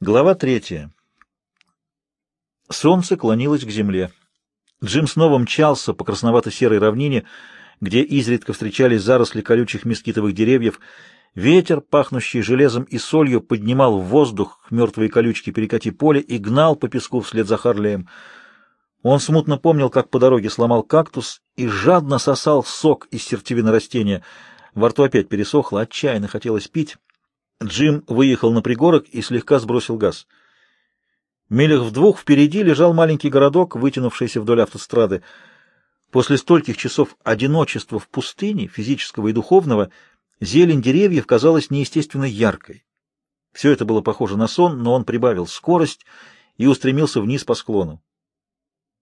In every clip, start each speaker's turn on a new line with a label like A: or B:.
A: Глава третья. Солнце клонилось к земле. Джим снова мчался по красновато-серой равнине, где изредка встречались заросли колючих мескитовых деревьев. Ветер, пахнущий железом и солью, поднимал в воздух мертвые колючки перекати поля и гнал по песку вслед за Харлеем. Он смутно помнил, как по дороге сломал кактус и жадно сосал сок из сердцевины растения. Во рту опять пересохло, отчаянно хотелось пить. Джим выехал на пригорок и слегка сбросил газ. Милях в двух впереди лежал маленький городок, вытянувшийся вдоль автострады. После стольких часов одиночества в пустыне, физического и духовного, зелень деревьев казалась неестественно яркой. Все это было похоже на сон, но он прибавил скорость и устремился вниз по склону.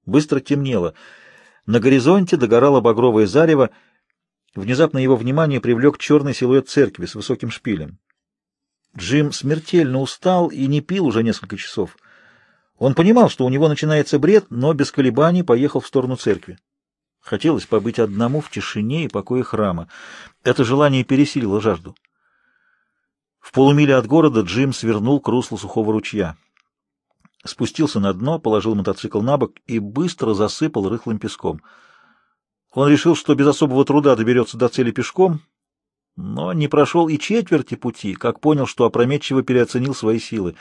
A: Быстро темнело. На горизонте догорало багровое зарево. Внезапно его внимание привлек черный силуэт церкви с высоким шпилем. Джим смертельно устал и не пил уже несколько часов. Он понимал, что у него начинается бред, но без колебаний поехал в сторону церкви. Хотелось побыть одному в тишине и покое храма. Это желание пересилило жажду. В полумиле от города Джим свернул к руслу сухого ручья. Спустился на дно, положил мотоцикл на бок и быстро засыпал рыхлым песком. Он решил, что без особого труда доберется до цели пешком, но не прошел и четверти пути, как понял, что опрометчиво переоценил свои силы.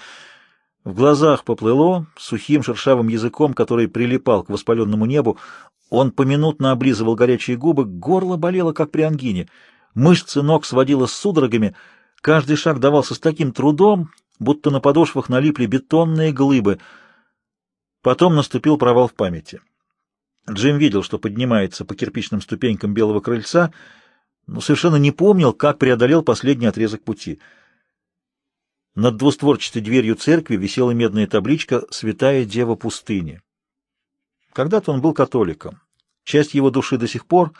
A: В глазах поплыло, сухим шершавым языком, который прилипал к воспаленному небу, он поминутно облизывал горячие губы, горло болело, как при ангине, мышцы ног сводило с судорогами, каждый шаг давался с таким трудом, будто на подошвах налипли бетонные глыбы. Потом наступил провал в памяти. Джим видел, что поднимается по кирпичным ступенькам белого крыльца — но совершенно не помнил, как преодолел последний отрезок пути. Над двустворчатой дверью церкви висела медная табличка «Святая Дева пустыни». Когда-то он был католиком. Часть его души до сих пор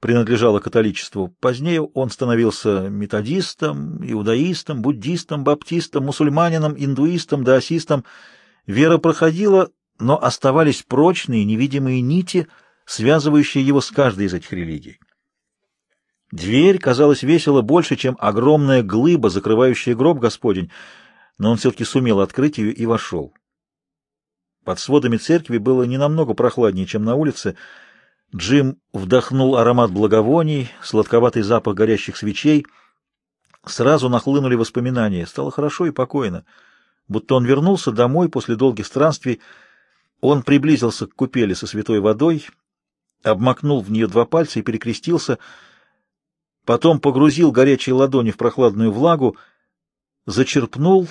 A: принадлежала католичеству. Позднее он становился методистом, иудаистом, буддистом, баптистом, мусульманином, индуистом, даосистом. Вера проходила, но оставались прочные невидимые нити, связывающие его с каждой из этих религий. Дверь казалась весила больше, чем огромная глыба, закрывающая гроб Господень, но он все-таки сумел открыть ее и вошел. Под сводами церкви было не намного прохладнее, чем на улице. Джим вдохнул аромат благовоний, сладковатый запах горящих свечей. Сразу нахлынули воспоминания. Стало хорошо и покойно. Будто он вернулся домой после долгих странствий. Он приблизился к купели со святой водой, обмакнул в нее два пальца и перекрестился — потом погрузил горячие ладони в прохладную влагу, зачерпнул,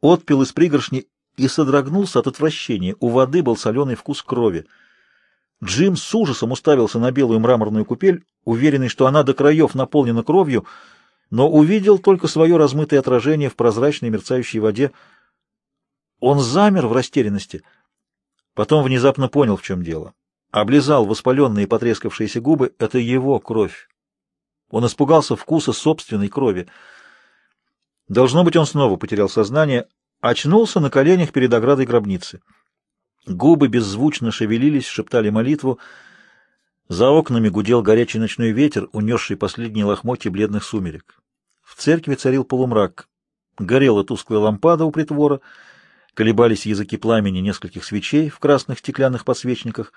A: отпил из пригоршни и содрогнулся от отвращения. У воды был соленый вкус крови. Джим с ужасом уставился на белую мраморную купель, уверенный, что она до краев наполнена кровью, но увидел только свое размытое отражение в прозрачной мерцающей воде. Он замер в растерянности. Потом внезапно понял, в чем дело. Облизал воспаленные потрескавшиеся губы. Это его кровь. Он испугался вкуса собственной крови. Должно быть, он снова потерял сознание, очнулся на коленях перед оградой гробницы. Губы беззвучно шевелились, шептали молитву. За окнами гудел горячий ночной ветер, унесший последние лохмотья бледных сумерек. В церкви царил полумрак. Горела тусклая лампада у притвора, колебались языки пламени нескольких свечей в красных стеклянных подсвечниках.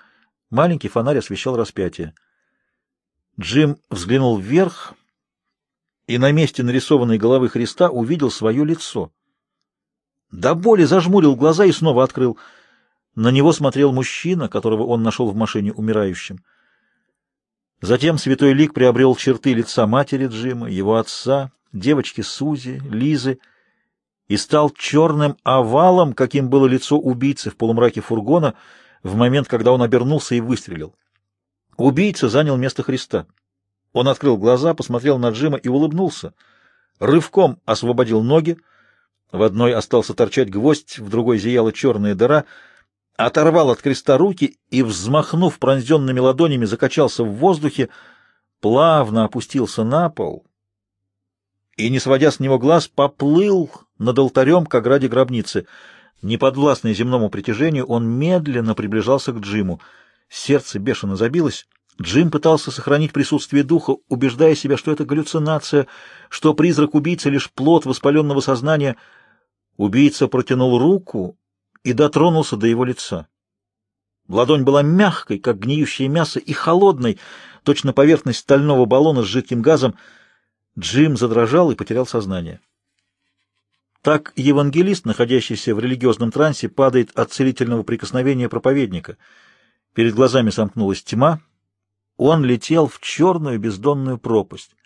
A: Маленький фонарь освещал распятие. Джим взглянул вверх и на месте нарисованной головы Христа увидел свое лицо. До боли зажмурил глаза и снова открыл. На него смотрел мужчина, которого он нашел в машине умирающим. Затем святой лик приобрел черты лица матери Джима, его отца, девочки Сузи, Лизы, и стал черным овалом, каким было лицо убийцы в полумраке фургона в момент, когда он обернулся и выстрелил. Убийца занял место Христа. Он открыл глаза, посмотрел на Джима и улыбнулся. Рывком освободил ноги. В одной остался торчать гвоздь, в другой зияла черная дыра. Оторвал от креста руки и, взмахнув пронзенными ладонями, закачался в воздухе, плавно опустился на пол и, не сводя с него глаз, поплыл над алтарем к ограде гробницы. Неподвластный земному притяжению, он медленно приближался к Джиму — Сердце бешено забилось. Джим пытался сохранить присутствие духа, убеждая себя, что это галлюцинация, что призрак убийцы — лишь плод воспаленного сознания. Убийца протянул руку и дотронулся до его лица. Ладонь была мягкой, как гниющее мясо, и холодной, точно поверхность стального баллона с жидким газом. Джим задрожал и потерял сознание. Так евангелист, находящийся в религиозном трансе, падает от целительного прикосновения проповедника. Перед глазами сомкнулась тьма. Он летел в черную бездонную пропасть.